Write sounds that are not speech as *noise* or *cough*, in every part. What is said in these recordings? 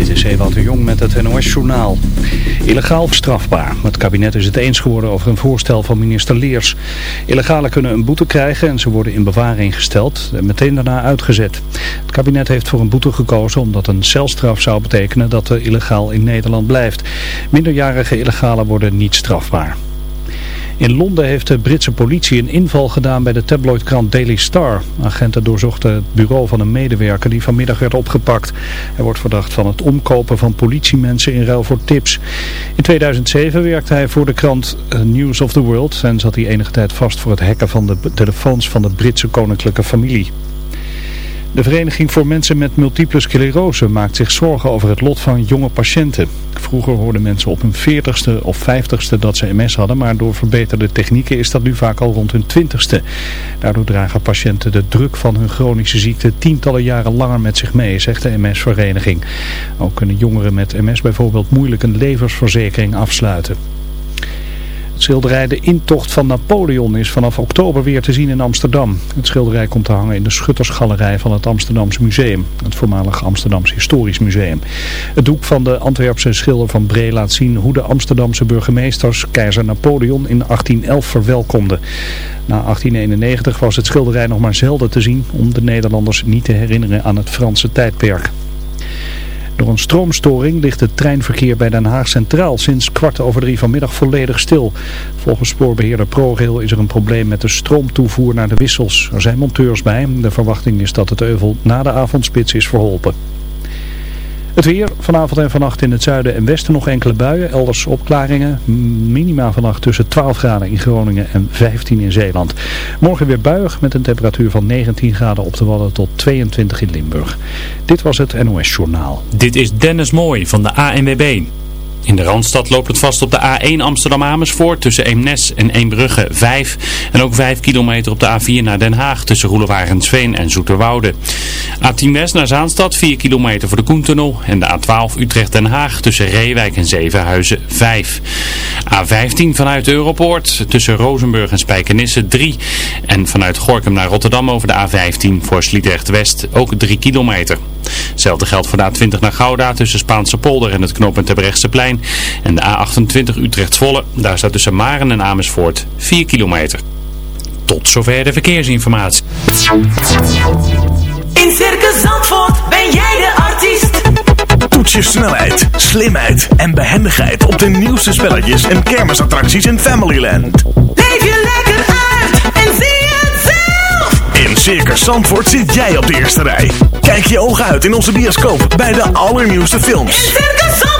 Dit is Ewout de Jong met het NOS-journaal. Illegaal strafbaar. Het kabinet is het eens geworden over een voorstel van minister Leers. Illegalen kunnen een boete krijgen en ze worden in bewaring gesteld en meteen daarna uitgezet. Het kabinet heeft voor een boete gekozen omdat een celstraf zou betekenen dat de illegaal in Nederland blijft. Minderjarige illegalen worden niet strafbaar. In Londen heeft de Britse politie een inval gedaan bij de tabloidkrant Daily Star. Agenten doorzochten het bureau van een medewerker die vanmiddag werd opgepakt. Hij wordt verdacht van het omkopen van politiemensen in ruil voor tips. In 2007 werkte hij voor de krant News of the World en zat hij enige tijd vast voor het hacken van de telefoons van de Britse koninklijke familie. De Vereniging voor Mensen met Multiple Sclerose maakt zich zorgen over het lot van jonge patiënten. Vroeger hoorden mensen op hun 40ste of 50ste dat ze MS hadden, maar door verbeterde technieken is dat nu vaak al rond hun 20ste. Daardoor dragen patiënten de druk van hun chronische ziekte tientallen jaren langer met zich mee, zegt de MS-vereniging. Ook kunnen jongeren met MS bijvoorbeeld moeilijk een levensverzekering afsluiten. Het schilderij De Intocht van Napoleon is vanaf oktober weer te zien in Amsterdam. Het schilderij komt te hangen in de Schuttersgalerij van het Amsterdams Museum, het voormalig Amsterdams Historisch Museum. Het doek van de Antwerpse schilder van Bree laat zien hoe de Amsterdamse burgemeesters keizer Napoleon in 1811 verwelkomden. Na 1891 was het schilderij nog maar zelden te zien om de Nederlanders niet te herinneren aan het Franse tijdperk. Door een stroomstoring ligt het treinverkeer bij Den Haag Centraal sinds kwart over drie vanmiddag volledig stil. Volgens spoorbeheerder ProRail is er een probleem met de stroomtoevoer naar de wissels. Er zijn monteurs bij. De verwachting is dat het euvel na de avondspits is verholpen. Het weer, vanavond en vannacht in het zuiden en westen nog enkele buien, elders opklaringen. Minima vannacht tussen 12 graden in Groningen en 15 in Zeeland. Morgen weer buig met een temperatuur van 19 graden op de Wadden tot 22 in Limburg. Dit was het NOS Journaal. Dit is Dennis Mooi van de ANWB. In de Randstad loopt het vast op de A1 Amsterdam-Amersfoort tussen Eemnes en Eembrugge 5. En ook 5 kilometer op de A4 naar Den Haag tussen Roelewarensveen en Zoeterwoude. A10 West naar Zaanstad 4 kilometer voor de Koentunnel. En de A12 Utrecht-Den Haag tussen Reewijk en Zevenhuizen 5. A15 vanuit Europoort tussen Rozenburg en Spijkenisse 3. En vanuit Gorkum naar Rotterdam over de A15 voor Sliedrecht-West ook 3 kilometer. Hetzelfde geldt voor de A20 naar Gouda tussen Spaanse polder en het knooppunt Terbrechtseplein. En de A28 Utrecht-Zwolle, daar staat tussen Maren en Amersfoort 4 kilometer. Tot zover de verkeersinformatie. In Circus Zandvoort ben jij de artiest. Toets je snelheid, slimheid en behendigheid op de nieuwste spelletjes en kermisattracties in Familyland. Leef je lekker uit en zie het zelf. In Circus Zandvoort zit jij op de eerste rij. Kijk je ogen uit in onze bioscoop bij de allernieuwste films. In Circus Zandvoort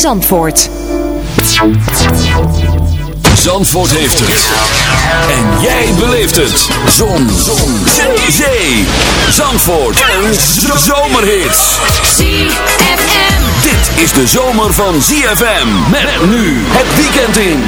Zandvoort. Zandvoort heeft het. En jij beleeft het. Zon. Zon. Zee. Zee. Zandvoort. Een zomerhit. ZFM. Dit is de zomer van ZFM. Met nu het weekend in.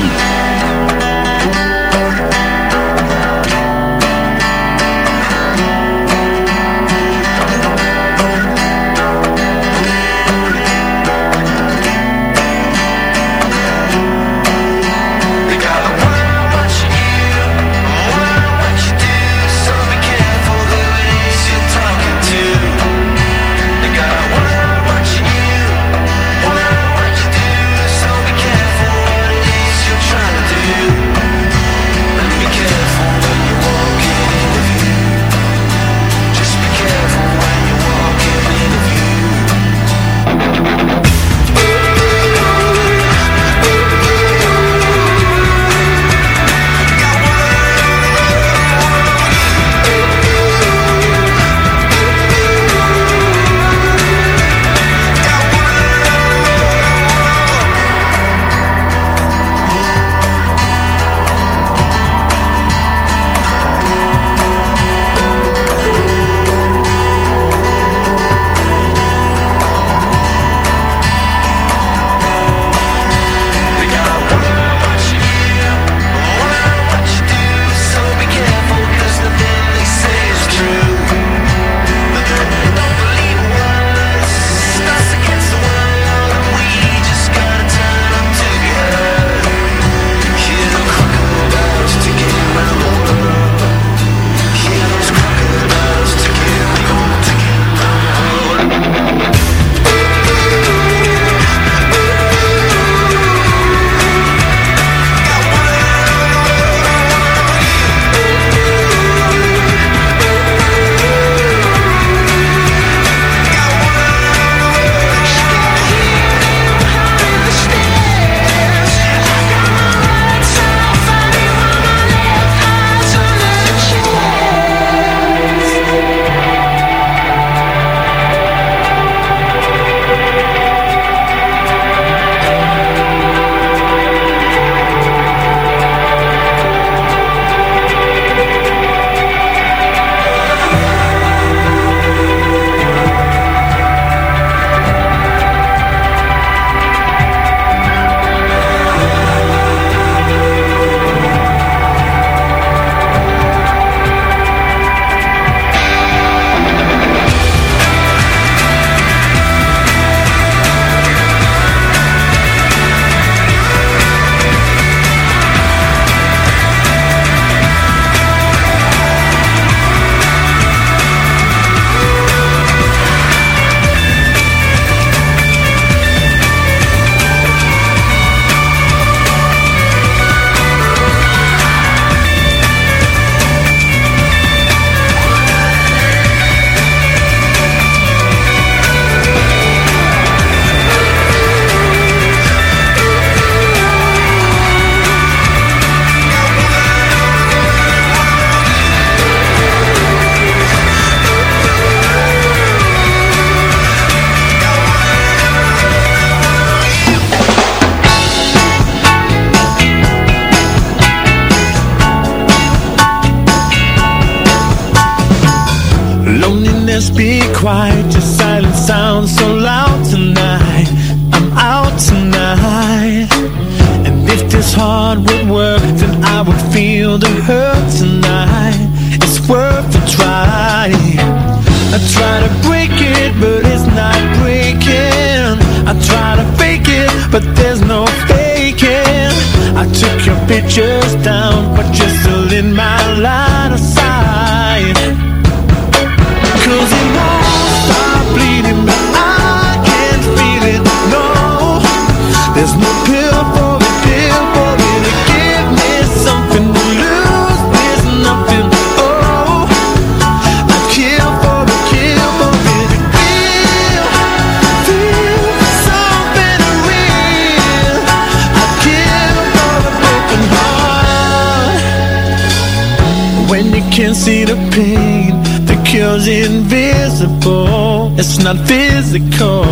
Pain The cure's invisible. It's not physical.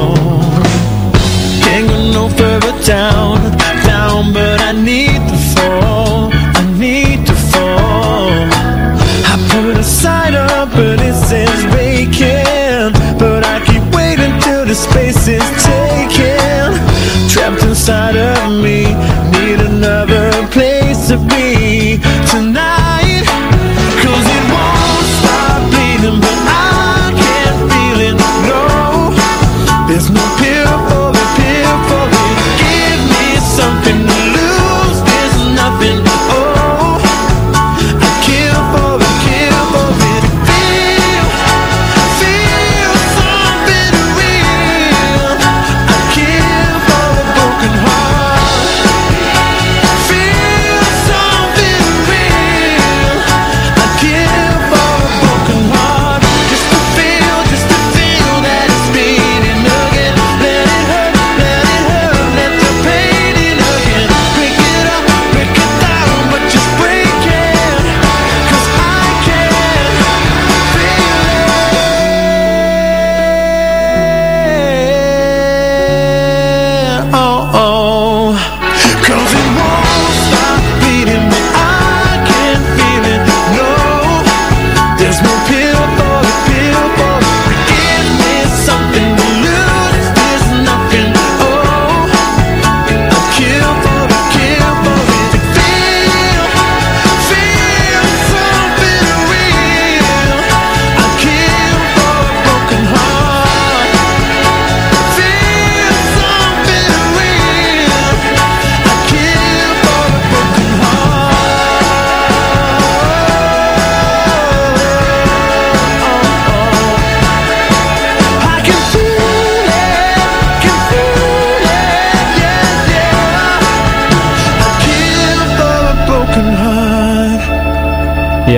Can't go no further down Down but I need to fall. I need to fall. I put a sign up but it says vacant. But I keep waiting till the space is taken. Trapped inside of me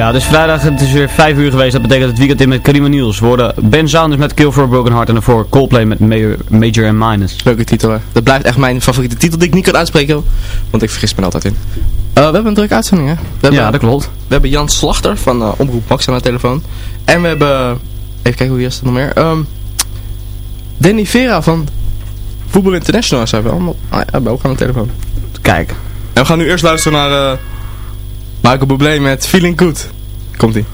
Ja, dus vrijdag, het is weer 5 uur geweest. Dat betekent het weekend in met Karima Niels. Worden Ben Saunders met Kill for a Broken Heart en daarvoor Coldplay met Major, Major and Minus. Leuke titel hè. Dat blijft echt mijn favoriete titel die ik niet kan uitspreken. Want ik vergis me altijd in. Eh, we hebben een drukke uitzending hè. We hebben, Ja, dat klopt. We hebben Jan Slachter van eh, Omroep Max aan de telefoon. En we hebben... Even kijken hoe is het nog meer. Ehm Danny Vera van Voetbal International zijn we allemaal. Ah, ja, hebben ook aan de telefoon. Kijk. En we gaan nu eerst luisteren naar eh Michael Bublé met Feeling Good. Komt-ie.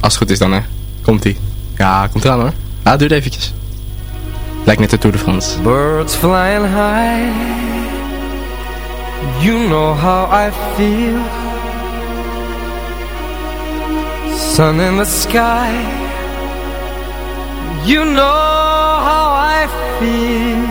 Als het goed is dan hè. Komt-ie. Ja, komt eraan hoor. Ja, duurt eventjes. Lijkt net de Tour de France. Birds flying high You know how I feel Sun in the sky You know how I feel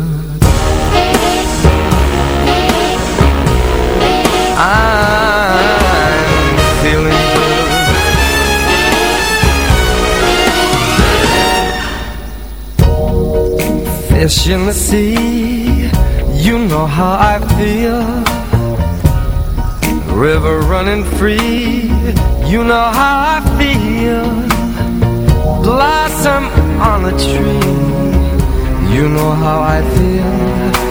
I'm feeling good Fish in the sea You know how I feel River running free You know how I feel blossom on a tree. You know how I feel.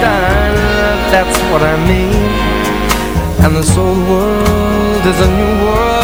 day That's what I mean. And this old world is a new world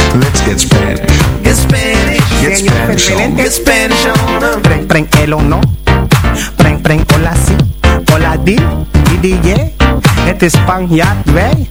Let's get Spanish. Get Spanish. Get Spanish on. Get Spanish on. Preng, preng, el o no. Preng, preng, hola si. Hola di, di, di, yeah. Het is Spanjaard, wij.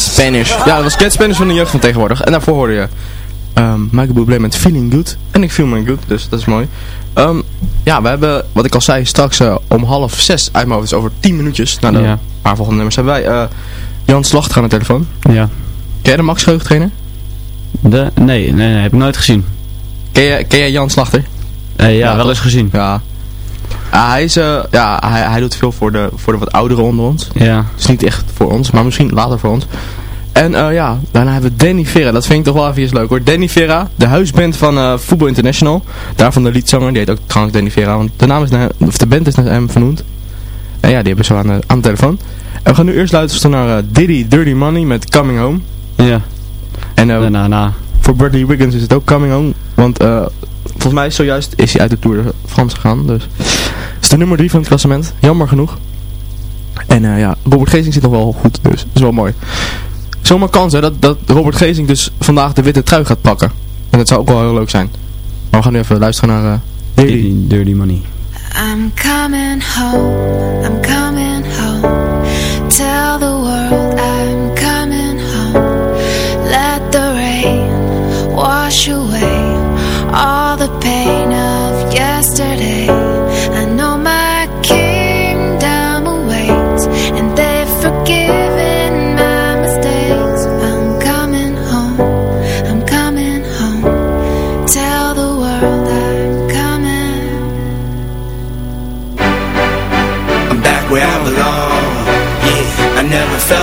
Spanish! Spanish. Ja, dat was Get Spanish van de jeugd van tegenwoordig. En daarvoor hoorde je um, Michael Bublé met Feeling Good. En ik feel me good, dus dat is mooi. Ehm, ja, we hebben, wat ik al zei, straks eh, om half zes uit mijn hoofd, dus over tien minuutjes, na de Ja. paar volgende nummers, hebben wij eh, Jan Slachter aan de telefoon. Ja. Ken je de Max Geheugentrainer? De, nee, nee, nee, heb ik nooit gezien. Ken jij, ken jij Jan Slachter? Eh, ja, wel eens gezien. Ja. Ah, hij, is, eh, ja hij, hij doet veel voor de, voor de wat ouderen onder ons. Ja. Dus niet echt voor ons, maar misschien later voor ons. En eh, ja, daarna hebben we Danny Vera. Dat vind ik toch wel even leuk hoor. Danny Vera, de huisband van eh Football International. Daarvan de liedzanger, die heet ook trouwens Danny Vera. Want de, naam is naar, of de band is naar hem vernoemd. En ja, die hebben ze zo aan de, aan de telefoon. En we gaan nu eerst luisteren naar Diddy Dirty Money met Coming Home. Ja. En Daarna, na. voor Bradley Wiggins is het ook Coming Home. Want eh, volgens mij is zojuist is hij uit de Tour de France gegaan. Dus is de nummer 3 van het klassement. Jammer genoeg. En eh, ja, Robert Geesing zit nog wel goed. Dus dat is wel mooi. Zomaar kans hè, dat, dat Robert Geesing dus vandaag de witte trui gaat pakken. En dat zou ook wel heel leuk zijn. Maar we gaan nu even luisteren naar uh, Dirty, Dirty Money. I'm coming home, I'm coming home. Tell the world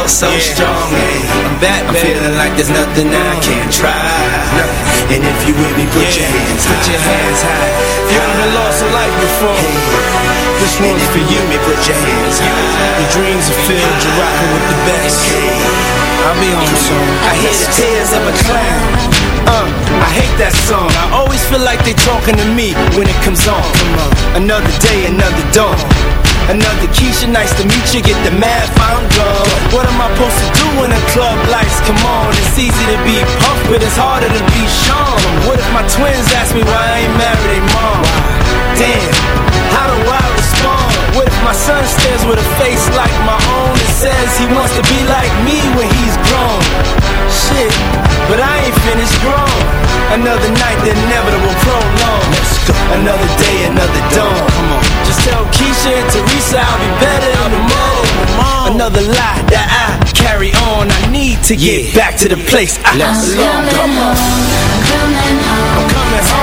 felt so strong. Yeah, I'm back, I'm feeling like there's nothing I can't try. And if you with me, put your hands high. Put your hands high. You ever lost a life before? This one's for you. Me, put your hands high. Your dreams are filled. You're rocking with the best. I'll be on soon. I hear the tears of a clown. Uh, I hate that song. I always feel like they talking to me when it comes on. Come on. Another day, another dawn. Another Keisha, nice to meet you. Get the math, I'm gone. What am I supposed to do when the club lights come on? It's easy to be Puff, but it's harder to be Sean. What if my twins ask me why I ain't married their mom? Damn, how do I respond? What if my son stares with a face like my own and says he wants to be like me when he's grown? Shit, but I ain't finished grown. Another night, the inevitable prolong. Another day, another dawn. Come on. Just tell Keisha and Teresa I'll be better in the morning. Another lie that I carry on. I need to get back to the place I belong. Come on. I'm coming home. I'm coming Tell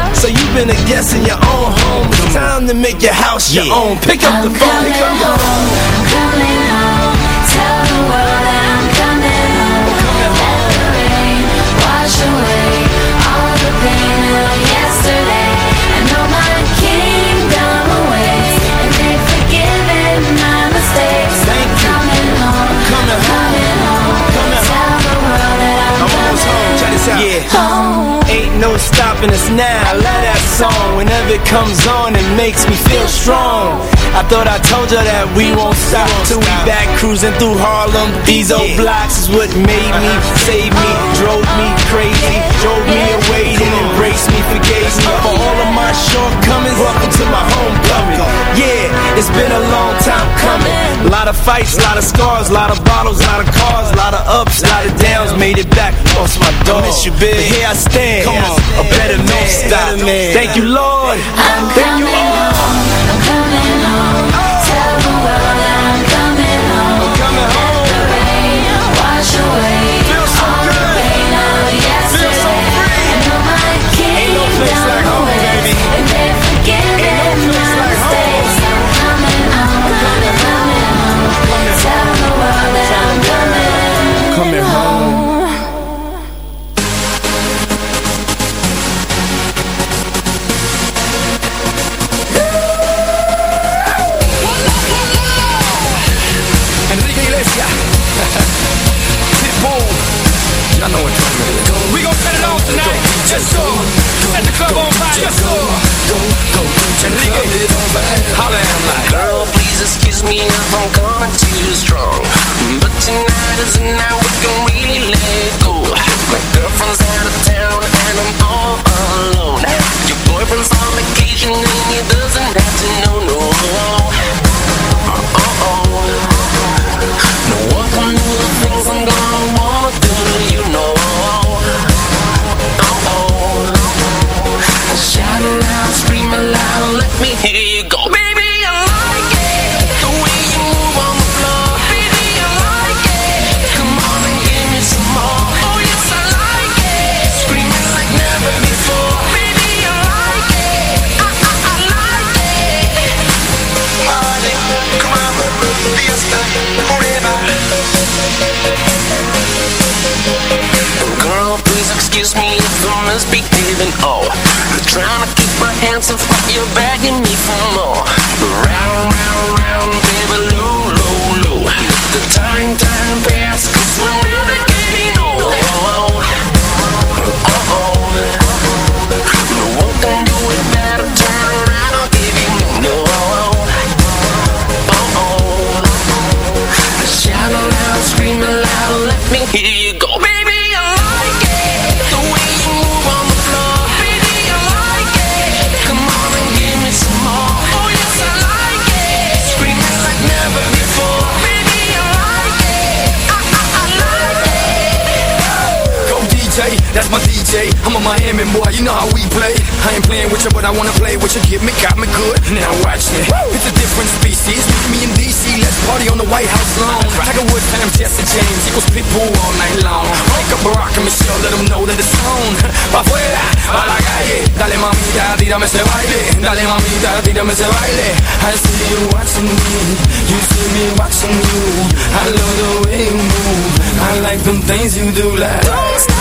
been a guest in your own home. It's time to make your house your own. Pick up the phone. Pick up the phone. Coming home, tell the world that I'm coming home. Let the rain wash away all the pain of yesterday. I know my kingdom awaits, and they've forgiven my mistakes. I'm coming home, Coming home. coming home. Tell the world that I'm Almost home. Check this out. Yeah. Ain't no stopping us now. I love that song. Whenever it comes on, it makes me feel strong. I thought I told you that we won't stop till we back cruising through Harlem. These old blocks is what made me, saved me, drove me crazy, drove me away, then embraced me, forgave me for all of my shortcomings. Welcome to my homecoming. Yeah, it's been a long time coming. A lot of fights, a lot of scars, a lot of bottles, a lot of cars, a lot of ups, a lot of downs. Made it back, lost my dog. Miss you, But here I stand, Come on. a better man. Stop. Thank you, Lord. Thank you, all. I'm coming home. Boy, you know how we play. I ain't playing with you, but I wanna play with you. Get me, got me good. Now watch me. It's a different species. Meet me in DC, let's party on the White House lawn. Tiger Woods, times Jesse James, equals Pitbull all night long. Wake up Barack and Michelle, let them know that it's on. Pa' afuera, a la calle. Dale mamita, tírame ese baile. Dale mamita, tírame ese baile. I see you watching me, you see me watching you. I love the way you move. I like them things you do like. Don't stop,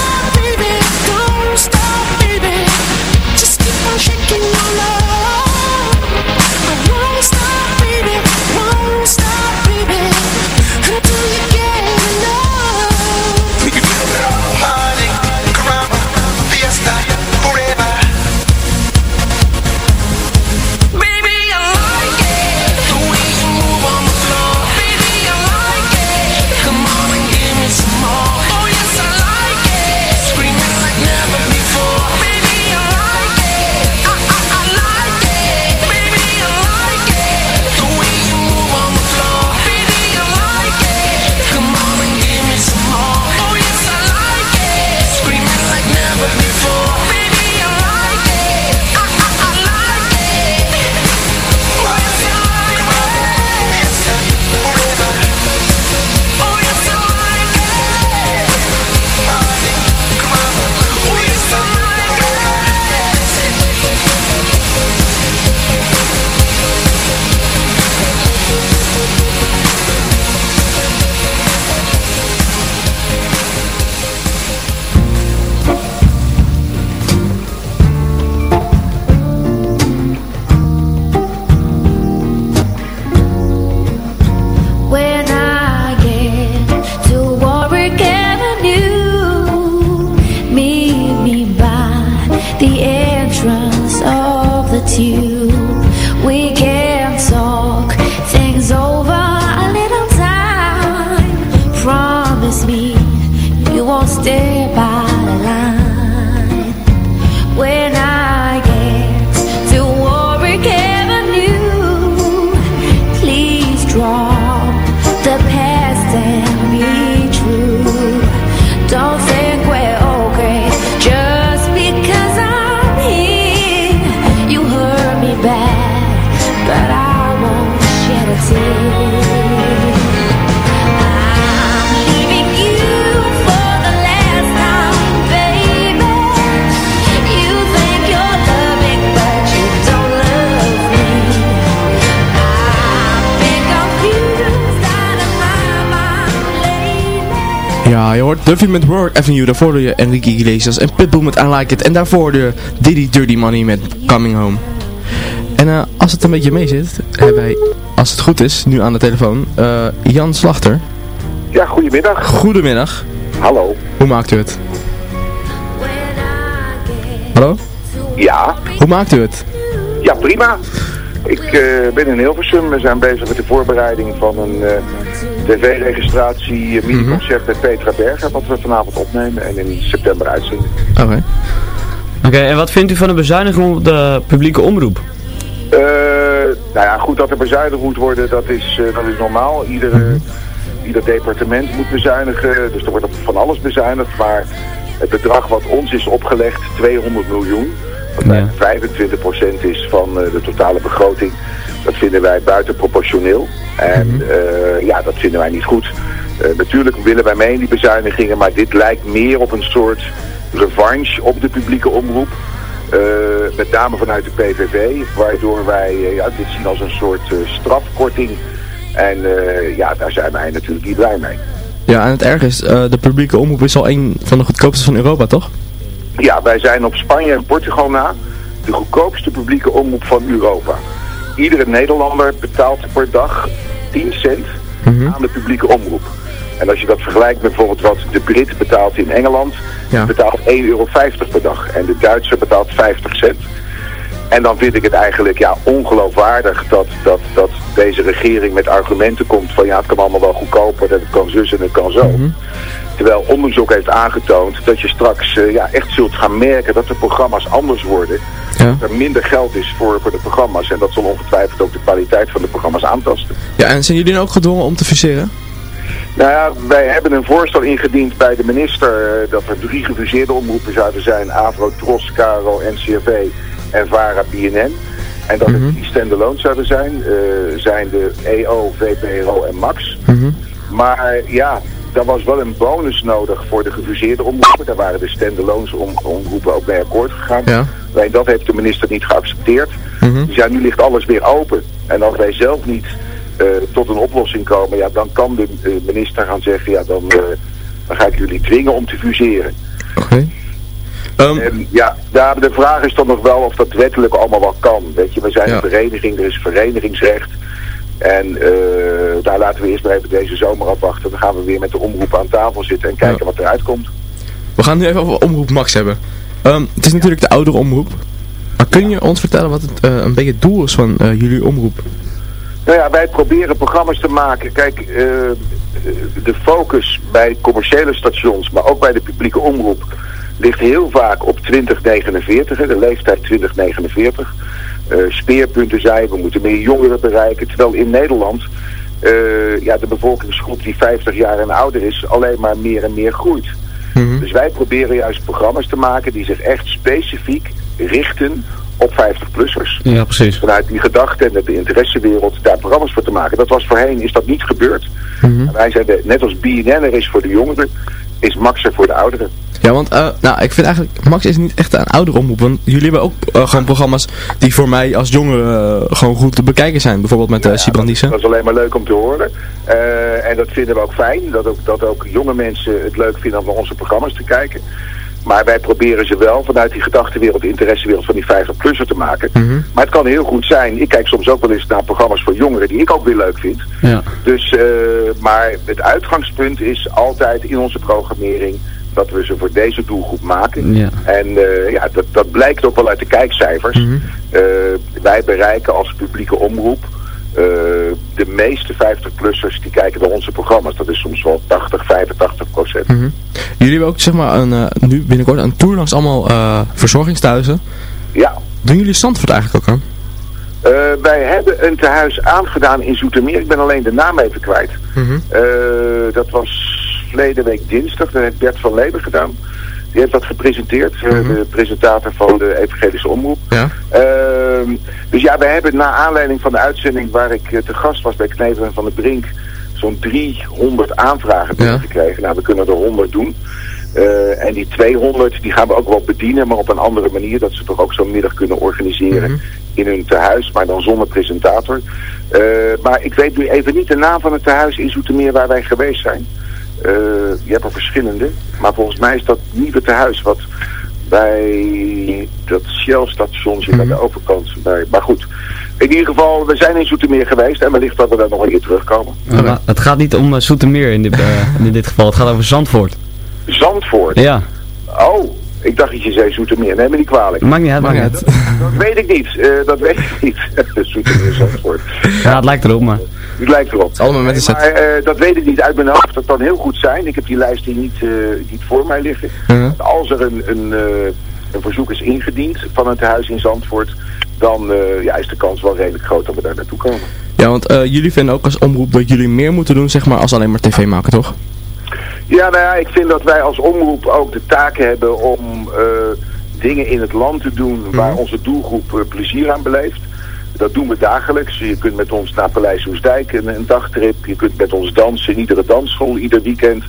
Duffy met Work Avenue, daarvoor je Enrique Iglesias en Pitbull met I Like It en daarvoor je Diddy Dirty Money met Coming Home. En eh, als het een beetje mee zit, hebben wij, als het goed is, nu aan de telefoon, eh, Jan Slachter. Ja, goedemiddag. Goedemiddag. Hallo. Hoe maakt u het? Hallo? Ja, Hoe maakt u het? ja prima. Ik eh, ben in Hilversum. We zijn bezig met de voorbereiding van een eh, tv-registratie uh, mini-concert met Petra Berger, wat we vanavond opnemen en in september uitzenden. Oké. Oké, en wat vindt u van de bezuiniging op de publieke omroep? Eh, nou ja, goed dat er bezuinigd moet worden, dat is, eh, dat is normaal. Iedere, ieder departement moet bezuinigen, dus er wordt op van alles bezuinigd. Maar het bedrag wat ons is opgelegd, 200 miljoen, wat bijna 25% is van eh, de totale begroting, dat vinden wij buitenproportioneel. En eh, ja, dat vinden wij niet goed. Eh, natuurlijk willen wij mee in die bezuinigingen, maar dit lijkt meer op een soort revanche op de publieke omroep. Met name vanuit de PVV, waardoor wij ja, dit zien als een soort strafkorting. En ja, daar zijn wij natuurlijk niet blij mee. Ja, en het erg is, de publieke omroep is al een van de goedkoopste van Europa, toch? Ja, wij zijn op Spanje en Portugal na de goedkoopste publieke omroep van Europa. Iedere Nederlander betaalt per dag 10 cent aan de publieke omroep. En als je dat vergelijkt met bijvoorbeeld wat de Brit betaalt in Engeland, Ja. betaalt 1,50 euro per dag. En de Duitser betaalt 50 cent. En dan vind ik het eigenlijk ja, ongeloofwaardig dat, dat, dat deze regering met argumenten komt van ja, het kan allemaal wel goedkoper, dat het kan zus en het kan zo. Terwijl onderzoek heeft aangetoond dat je straks eh, ja, echt zult gaan merken dat de programma's anders worden. Dat er minder geld is voor, voor de programma's. En dat zal ongetwijfeld ook de kwaliteit van de programma's aantasten. Ja, en zijn jullie nou ook gedwongen om te fuseren? Nou ja, wij hebben een voorstel ingediend bij de minister eh, dat er drie gefuseerde omroepen zouden zijn. Avro, Tros, Caro, NCRV en VARA, BNN. En dat het die standalone zouden zijn. eh, zijn de EO, VPRO en Max. Maar ja, daar was wel een bonus nodig voor de gefuseerde omroepen. Daar waren de standalones om, omroepen ook bij akkoord gegaan. Ja. Alleen dat heeft de minister niet geaccepteerd. Mhm. Dus ja, nu ligt alles weer open. En als wij zelf niet eh, tot een oplossing komen, ja, dan kan de eh, minister gaan zeggen, ja, dan, eh, dan ga ik jullie dwingen om te fuseren. En ja, daar, de vraag is dan nog wel of dat wettelijk allemaal wel kan. Weet je, we zijn een vereniging, er is verenigingsrecht. En eh, daar laten we eerst maar even deze zomer afwachten. Dan gaan we weer met de omroep aan tafel zitten en kijken wat eruit komt. We gaan nu even over Omroep Max hebben. Ehm, het is natuurlijk de oudere omroep. Maar kun je ons vertellen wat het, eh, een beetje het doel is van eh, jullie omroep? Nou ja, wij proberen programma's te maken. Kijk, de focus bij commerciële stations, maar ook bij de publieke omroep, ligt heel vaak op 2049, hè, de leeftijd 2049. Eh, speerpunten zijn, we moeten meer jongeren bereiken. Terwijl in Nederland eh, ja, de bevolkingsgroep die 50 jaar en ouder is, alleen maar meer en meer groeit. Dus wij proberen juist programma's te maken die zich echt specifiek richten op 50-plussers. Ja, precies. Vanuit die gedachte en de interessewereld daar programma's voor te maken. Dat was voorheen, is dat niet gebeurd. En wij de, net als BNN er is voor de jongeren, is Max er voor de ouderen. Ja, want eh, nou, ik vind eigenlijk, Max is niet echt een oudere omroep. Want jullie hebben ook eh, gewoon programma's die voor mij als jongere eh, gewoon goed te bekijken zijn. Bijvoorbeeld met uh, Sibrandisen. Dat is alleen maar leuk om te horen. Eh, en dat vinden we ook fijn. Dat ook, dat ook jonge mensen het leuk vinden om naar onze programma's te kijken. Maar wij proberen ze wel vanuit die gedachtenwereld, de interessewereld van die 50-plusser te maken. Maar het kan heel goed zijn. Ik kijk soms ook wel eens naar programma's voor jongeren die ik ook weer leuk vind. Ja. Dus, eh, maar het uitgangspunt is altijd in onze programmering dat we ze voor deze doelgroep maken. Ja. En eh, ja, dat, dat blijkt ook wel uit de kijkcijfers. Mhm. Eh, wij bereiken als publieke omroep eh, de meeste 50-plussers die kijken naar onze programma's. Dat is soms wel 80, 85 procent. Mhm. Jullie hebben ook zeg maar een, nu binnenkort een tour langs allemaal verzorgingsthuizen. Ja. Doen jullie Zandvoort eigenlijk ook aan? Wij hebben een tehuis aangedaan in Zoetermeer. Ik ben alleen de naam even kwijt. Eh, dat was verleden week dinsdag. Dat heeft Bert van Leeuwen gedaan. Die heeft dat gepresenteerd. eh, de presentator van de Evangelische Omroep. Ja. Ehm, dus ja, we hebben na aanleiding van de uitzending waar ik eh, te gast was bij Knevel en van de Brink zo'n 300 aanvragen binnengekregen. Nou, we kunnen er 100 doen. Eh, en die 200 die gaan we ook wel bedienen, maar op een andere manier. Dat ze toch ook zo'n middag kunnen organiseren in hun tehuis, maar dan zonder presentator. Maar ik weet nu even niet de naam van het tehuis in Zoetermeer waar wij geweest zijn. Eh, je hebt er verschillende, maar volgens mij is dat nieuwe tehuis wat bij dat Shell-station zit aan de overkant. Bij, maar goed, in ieder geval, we zijn in Zoetermeer geweest en wellicht dat we daar nog een keer terugkomen. Maar het gaat niet om uh, Soetermeer in dit, eh, *laughs* in dit geval, het gaat over Zandvoort. Zandvoort? Ja. Oh, ik dacht dat je zei Zoetermeer. Neem me niet kwalijk. Maakt niet uit, maakt niet uit. Dat weet ik niet. eh, dat weet ik niet. *laughs* Zoetermeer, Zandvoort. Ja, het lijkt erop, maar... Het lijkt erop. Allemaal met een Nee, maar eh, dat weet ik niet uit mijn hoofd. Dat kan heel goed zijn. Ik heb die lijst hier niet, eh, niet voor mij liggen. Als er een, een, eh, een verzoek is ingediend van het huis in Zandvoort, dan ja, is de kans wel redelijk groot dat we daar naartoe komen. Ja, want jullie vinden ook als omroep dat jullie meer moeten doen, zeg maar, als alleen maar tv maken, toch? Ja, nou ja, ik vind dat wij als omroep ook de taak hebben om dingen in het land te doen waar onze doelgroep plezier aan beleeft. Dat doen we dagelijks. Je kunt met ons naar Paleis Hoesdijk een, een dagtrip. Je kunt met ons dansen in iedere dansschool, ieder weekend.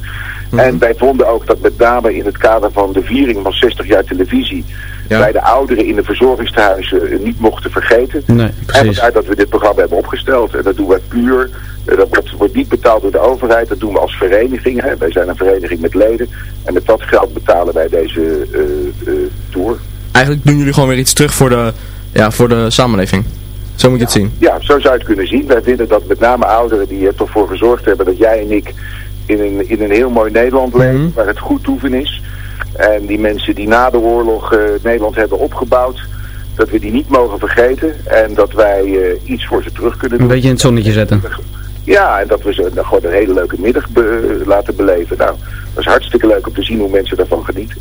En wij vonden ook dat met name in het kader van de viering van 60 jaar televisie... wij de ouderen in de verzorgingstehuizen eh, niet mochten vergeten. Nee, En vandaar dat we dit programma hebben opgesteld. En dat doen we puur. Eh, Dat wordt, wordt niet betaald door de overheid. Dat doen we als vereniging. Hè. Wij zijn een vereniging met leden. En met dat geld betalen wij deze eh, tour. Eigenlijk doen jullie gewoon weer iets terug voor de, ja, voor de samenleving. Zo moet je het zien. Ja, zo zou je het kunnen zien. Wij vinden dat met name ouderen die er toch voor gezorgd hebben dat jij en ik in een, in een heel mooi Nederland leven, waar het goed toeven is. En die mensen die na de oorlog eh, Nederland hebben opgebouwd, dat we die niet mogen vergeten. En dat wij eh, iets voor ze terug kunnen Een doen. beetje in het zonnetje zetten. Ja, en dat we ze dan gewoon een hele leuke middag be- laten beleven. Nou, dat is hartstikke leuk om te zien hoe mensen daarvan genieten.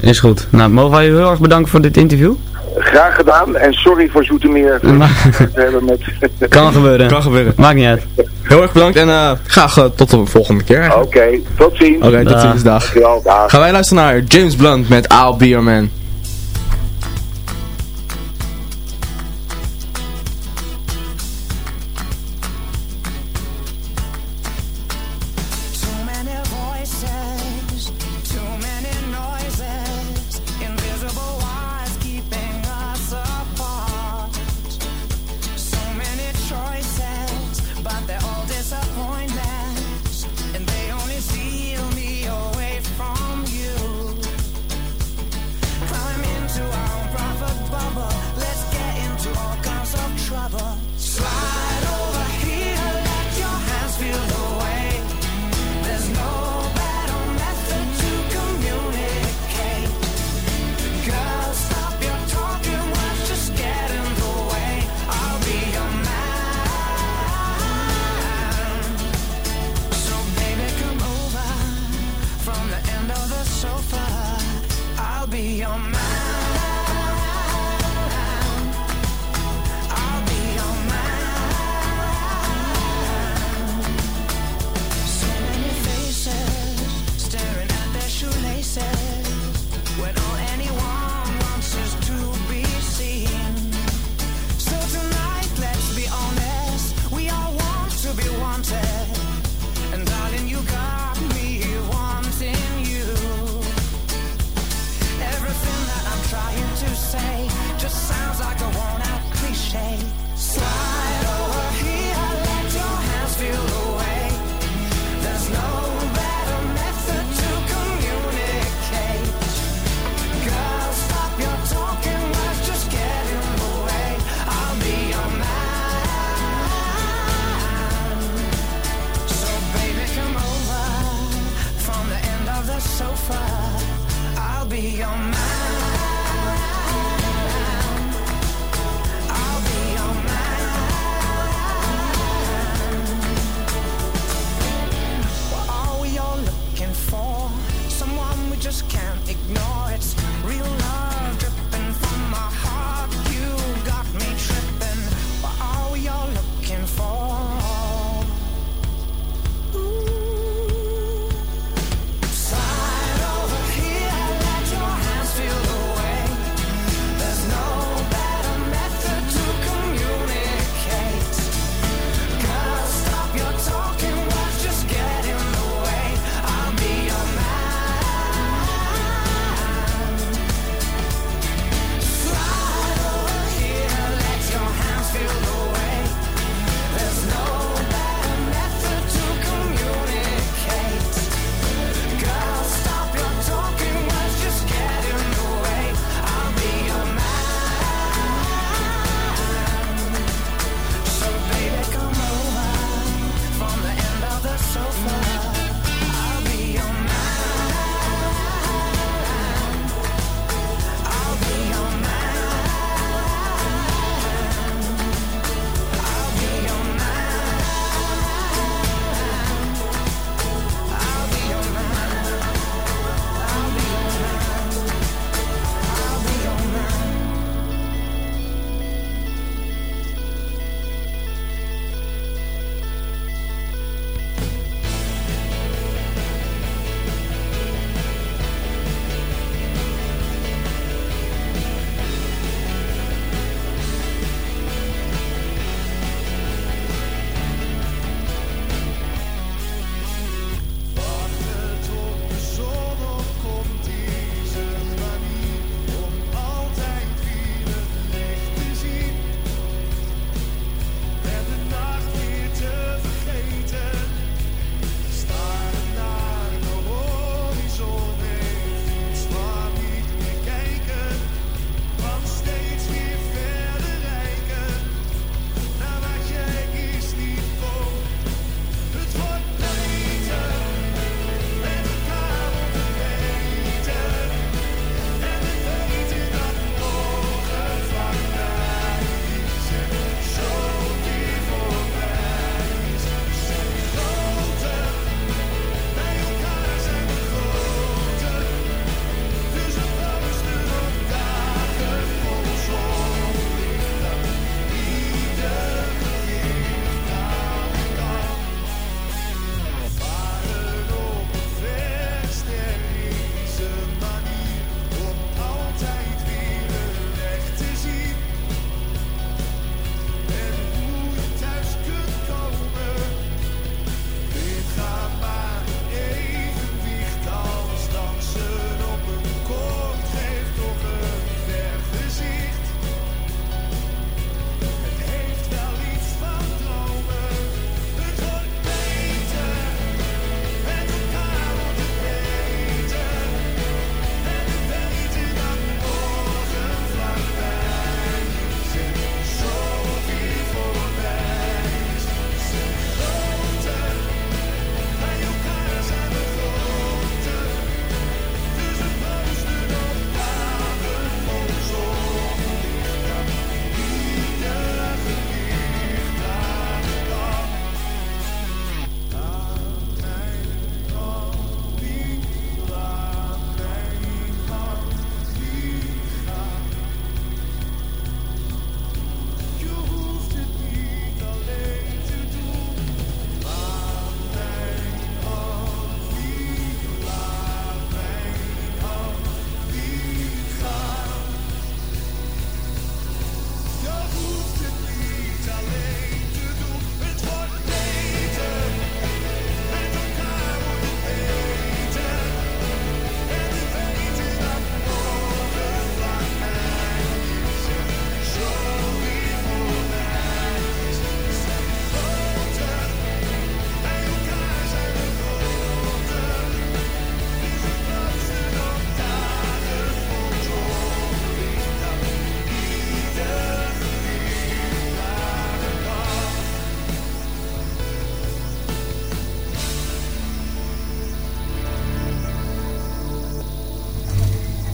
Is goed. Nou, mogen wij u heel erg bedanken voor dit interview? Graag gedaan en sorry voor Zoetermeer. *laughs* Het hebben met... *laughs* Kan gebeuren. Kan gebeuren. Maakt niet uit. Heel erg bedankt en eh, graag eh, tot de volgende keer. Oké, tot ziens. Oké, tot ziens, dag. Dankjewel, dag. Gaan wij luisteren naar James Blunt met I'll Be Your Man.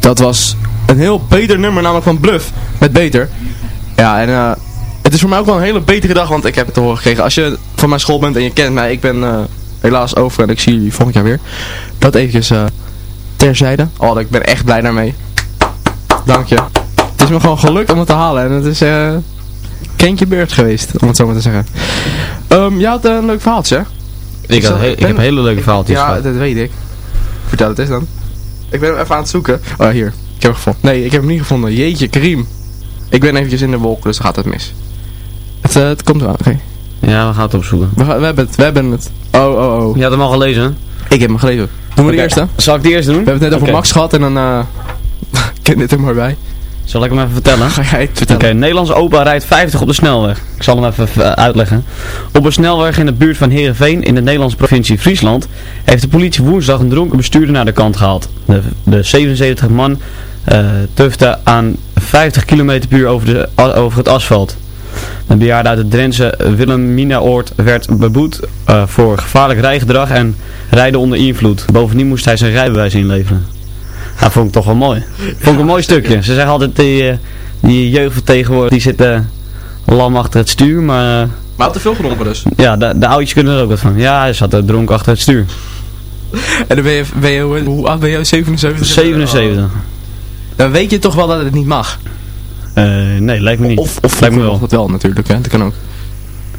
Dat was een heel beter nummer, namelijk van Bluff. Met Beter. Ja, en eh, het is voor mij ook wel een hele betere dag, want ik heb het te horen gekregen. Als je van mijn school bent en je kent mij, ik ben eh, helaas over en ik zie jullie volgend jaar weer. Dat eventjes eh, terzijde. Oh, ik ben echt blij daarmee. Dank je. Het is me gewoon gelukt om het te halen en het is eh Kentje beurt geweest, om het zo maar te zeggen. Ehm jij had een leuk verhaaltje, hè? Ik, had ik heb hele leuke verhaaltjes Ja, gehad. dat weet ik. Vertel het eens dan. Ik ben hem even aan het zoeken. Oh, hier. Ik heb hem gevonden. Nee, ik heb hem niet gevonden. Jeetje, Karim. Ik ben eventjes in de wolken, dus gaat het mis. Het, eh, het komt wel, oké. Ja, we gaan het opzoeken. We, gaan- we hebben het, we hebben het. Oh, oh, oh. Je had hem al gelezen, hè? Ik heb hem gelezen. Doen we de eerste? Zal ik de eerste doen? We hebben het net over. Max gehad en dan, eh *laughs* ken dit er maar bij. Zal ik hem even vertellen? Ga jij het Oké, vertellen? Nederlandse opa rijdt 50 op de snelweg. Ik zal hem even eh, uitleggen. Op een snelweg in de buurt van Heerenveen in de Nederlandse provincie Friesland heeft de politie woensdag een dronken bestuurder naar de kant gehaald. De, de 77 man eh tufte aan 50 km per uur over, de, over het asfalt. Een bejaarde uit het Drentse Wilhelminaoord werd beboet eh, voor gevaarlijk rijgedrag en rijden onder invloed. Bovendien moest hij zijn rijbewijs inleveren. Dat vond ik toch wel mooi. Vond ik een mooi stukje. Ze zeggen altijd die, eh, die jeugd van tegenwoordig die zit eh, lam achter het stuur, maar eh, Maar had te veel gedronken dus. ja, de, de oudjes kunnen er ook wat van. Ja, hij zat er dronken achter het stuur. En dan ben je, ben je hoe- hoe oud ben je? 77? 77. Dan weet je toch wel dat het niet mag. Eh, nee, lijkt me niet. Of, of lijkt me wel. wel. Dat wel natuurlijk, hè. Dat kan ook.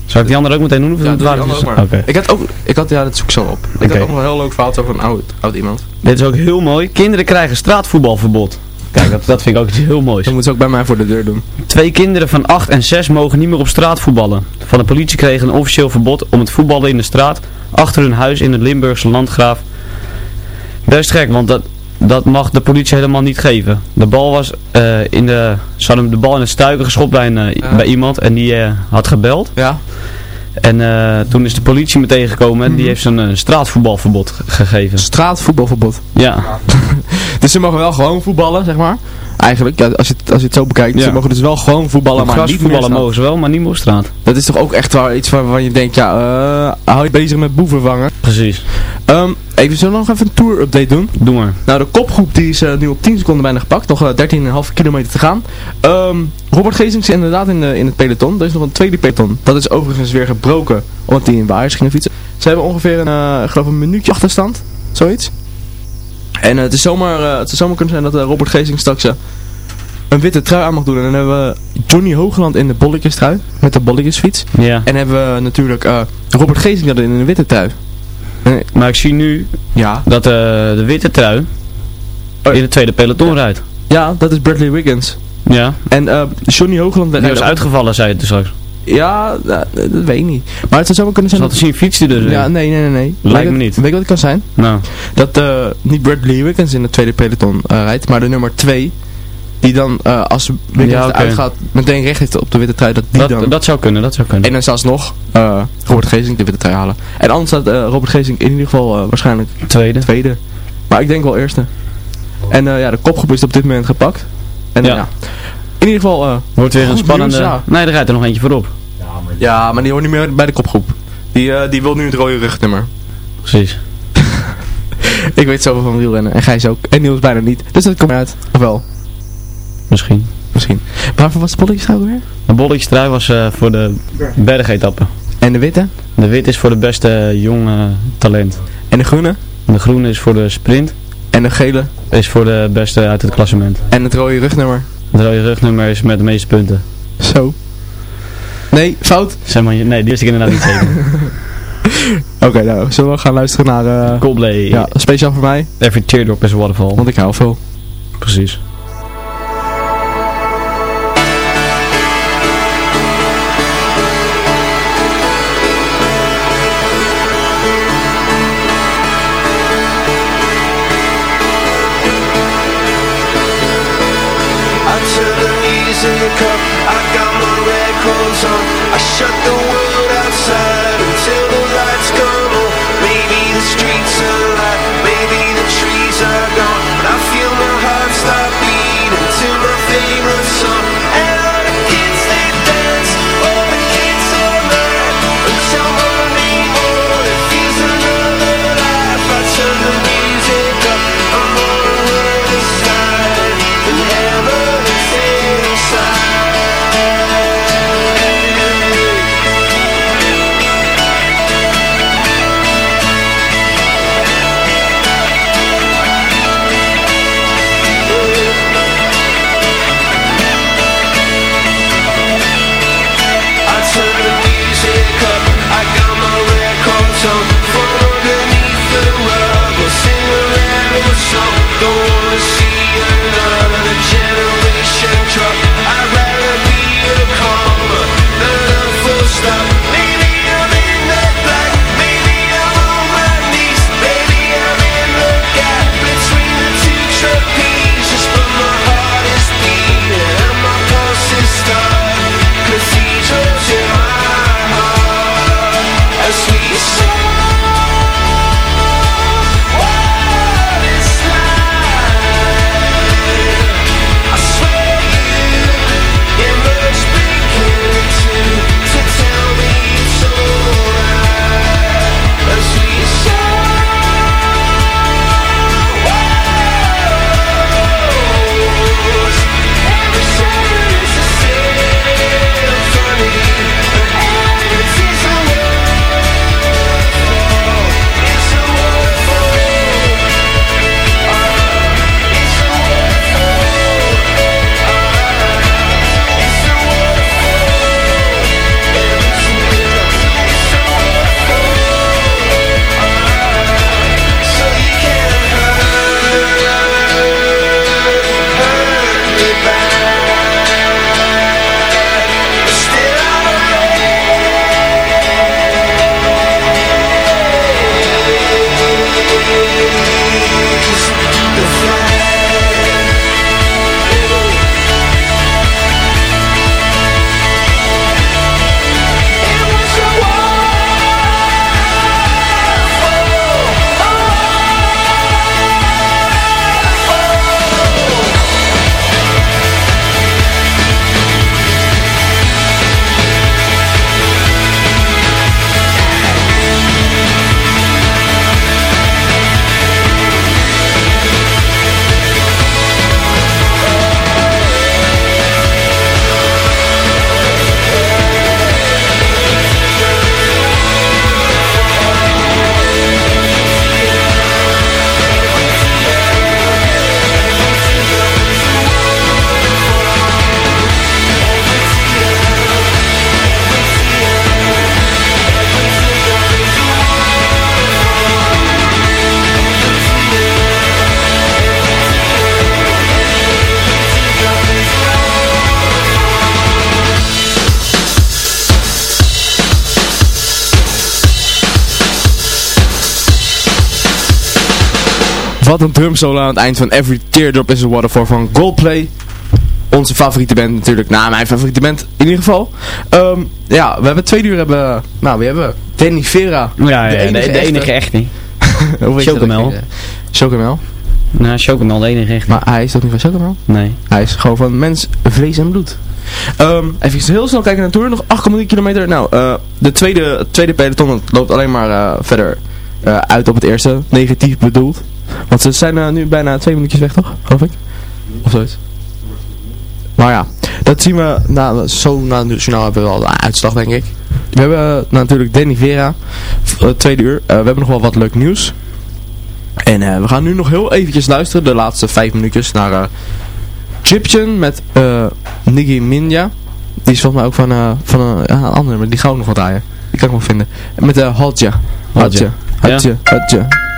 Zou ik die andere ook meteen doen? Of Ja, het die andere ook maar. Oké. Ik had ook, ik had, ja, dat zoek ik zo op. Ik had ook nog een heel leuk verhaal over een oud, oud iemand. Dit is ook heel mooi. Kinderen krijgen straatvoetbalverbod. Kijk, dat, dat vind ik ook iets heel moois. Dat moeten ze ook bij mij voor de deur doen. Twee kinderen van 8 en 6 mogen niet meer op straat voetballen. Van de politie kregen een officieel verbod om het voetballen in de straat achter hun huis in het Limburgse landgraaf. Best gek, want dat, dat mag de politie helemaal niet geven. De bal was eh, in de, ze hadden de bal in het stuiken geschopt bij, een, eh, bij iemand en die eh, had gebeld. Ja. En toen is de politie meteen gekomen en die heeft ze een straatvoetbalverbod ge- gegeven. Straatvoetbalverbod. Ja. *laughs* Dus ze mogen wel gewoon voetballen, zeg maar. Eigenlijk, ja, als, je het, als je het zo bekijkt. Ja. Ze mogen dus wel gewoon voetballen, maar niet voetballen mogen ze wel, maar niet meer op straat. Dat is toch ook echt wel iets waarvan je denkt, ja, eh hou je bezig met boeven vangen. Precies. Ehm, even, zullen we nog even een tour update doen? Doe maar. Nou, de kopgroep die is eh, nu op 10 seconden bijna gepakt. Nog eh, 13,5 kilometer te gaan. Ehm, Robert Geesings is inderdaad in, de, in het peloton. Er is nog een tweede peloton. Dat is overigens weer gebroken, omdat die in waaiers gingen fietsen. Ze hebben ongeveer een, geloof een minuutje achterstand. Zoiets. En eh, het, is zomaar, eh, het zou zomaar kunnen zijn dat eh, Robert Geesings straks een witte trui aan mag doen. En dan hebben we Johnny Hoogland in de bolletjes trui. Met de bolletjesfiets. Ja. En hebben we natuurlijk Robert Geesings in een witte trui. Maar ik zie nu Ja. dat de witte trui in het tweede peloton rijdt. Ja, dat is Bradley Wiggins. Ja. En Johnny Hoogland... Die was uitgevallen, zei het dus straks. Ja, dat weet ik niet. Maar het zou zomaar kunnen zijn zien fietst hij er dus Ja, nee, nee, nee. nee. Lijkt Weet me niet. Weet je wat het kan zijn? Nou. Dat eh, niet Bradley Wiggins in het tweede peloton eh, rijdt, maar de nummer 2. Die dan, eh, als Wiggins Ja, oké. eruit gaat, meteen recht heeft op de witte trui. Dat die Dat, dan... dat zou kunnen, dat zou kunnen. En dan zelfs nog Robert Geesink de witte trui halen. En anders staat Robert Geesink in ieder geval waarschijnlijk Tweede. tweede. Maar ik denk wel eerste. En ja, de kopgroep is op dit moment gepakt. En ja. In ieder geval... Wordt weer een spannende... nieuws, ja. Nee, er rijdt er nog eentje voorop. Ja, maar die hoort niet meer bij de kopgroep. Die, eh, die wil nu het rode rugnummer. Precies. *laughs* Ik weet zoveel van wielrennen. En Gijs ook. En Niels bijna niet. Dus dat komt uit. Of wel? Misschien. Misschien. Waarvoor was de bolletjes trouwens weer? De bolletjes trui was eh, voor de bergetappe. En de witte? De wit is voor de beste jonge talent. En de groene? De groene is voor de sprint. En de gele? Is voor de beste uit het klassement. En het rode rugnummer? Het rode rugnummer is met de meeste punten. Zo. Nee, fout? Zeg maar, nee, die wist ik inderdaad niet zeker. *laughs* Oké, nou, zullen we gaan luisteren naar... eh Coldplay. ja, speciaal voor mij. Every teardrop is a waterfall. Want ik hou veel. Precies. I shut the world Wat een drumsolo aan het eind van Every Teardrop is a Waterfall van Goldplay. Onze favoriete band natuurlijk. Nou, mijn favoriete band in ieder geval. Ehm, ja, we hebben twee uur hebben... Nou, we hebben Danny Vera. Ja, ja, de, de enige echte. *laughs* Hoe weet je dat Chocomel. Chocomel. Nou, Chocomel, de enige echte. Maar hij is toch niet van Chocomel? Nee. Hij is gewoon van mens, vlees en bloed. Ehm even heel snel kijken naar de Tour. Nog 8,3 kilometer. Nou, eh, de tweede, tweede peloton loopt alleen maar eh, verder eh, uit op het eerste. Negatief bedoeld. Want ze zijn eh, nu bijna twee minuutjes weg, toch? Geloof ik. Of zoiets. Maar ja, dat zien we na, zo na het journaal hebben we al de uitslag, denk ik. We hebben eh, natuurlijk Danny Vera, eh, tweede uur. We hebben nog wel wat leuk nieuws. En we gaan nu nog heel eventjes luisteren, de laatste vijf minuutjes, naar eh Gyptian met eh Niggy Minja. Die is volgens mij ook van, van een, andere, maar die gaan we nog wel draaien. Die kan ik nog vinden. En met eh Hadja.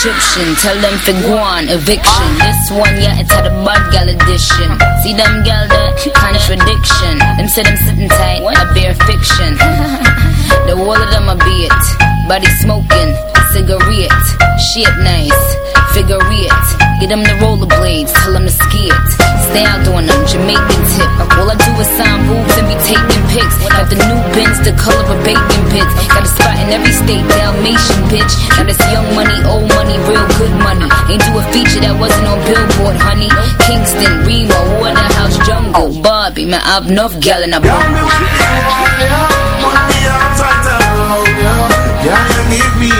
Egyptian, tell them for guan, eviction. This one, yeah, it's had a bad gal edition. See them gal, the contradiction. Them say them sitting tight, I bear fiction. *laughs* the whole of them a beat, body smoking, cigarette, shit nice, figure it. Get them the rollerblades, tell them to ski it. Stay out doing them, Jamaican tip. All I do is sign boobs and be taking pics. Got the new bins, the color of bacon pits. Got a spot in every state, Dalmatian bitch. Now this young money, old money, real good money. Ain't do a feature that wasn't on Billboard, honey. Kingston, Remo, Waterhouse, Jungle, Barbie, man, I've enough gal in a Yeah, you me